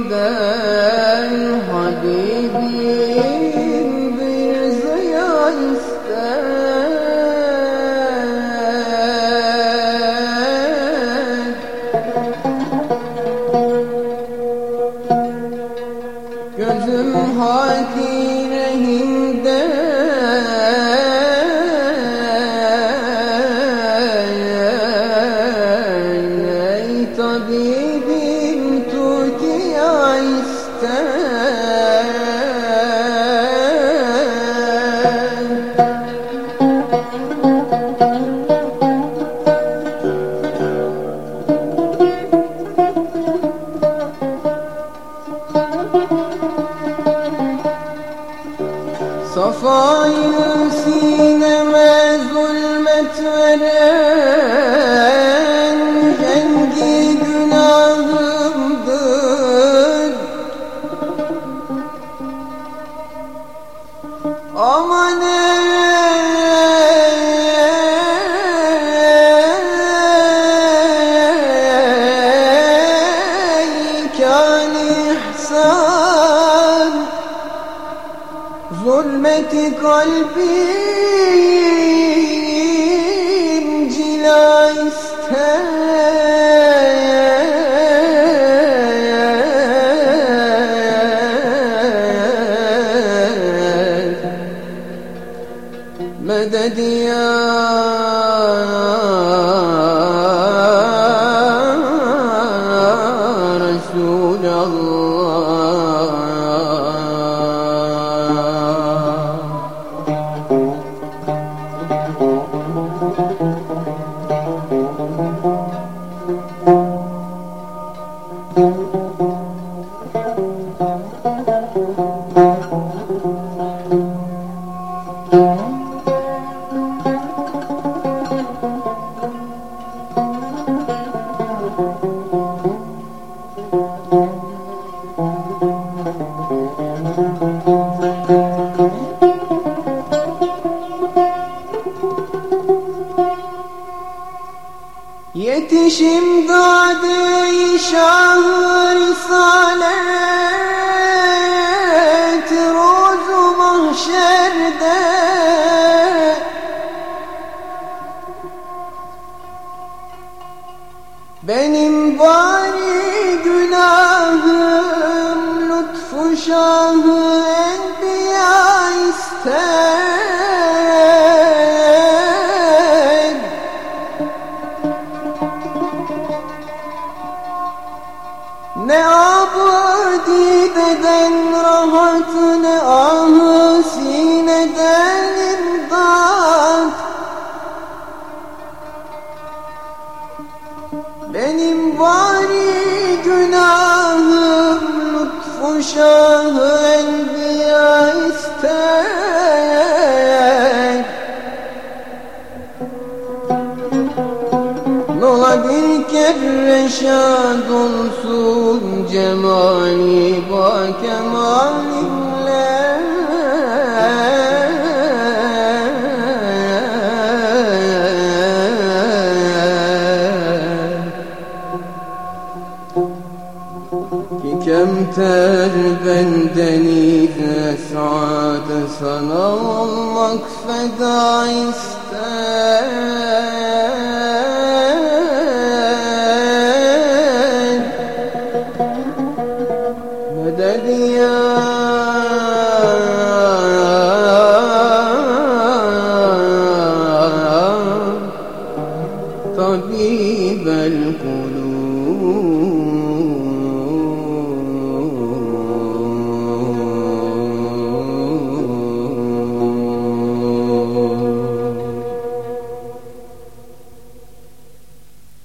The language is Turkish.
Cemalinden Habibim bir ziya ister Gözüm hatirehinde zulmet veren Kendi günahımdır. Aman ey kan Zulmeti kalbim cila ister Medet Yetişim dade şah risalet Rozu mahşerde rahat ne ahı sineden imdat Benim bari günahım lütfu şahı enbiya ister Nola bir kere şad olsun cemali ba kemalinle yeter benden ile Sade sana olmak feda ister. Meded ya? Tabibel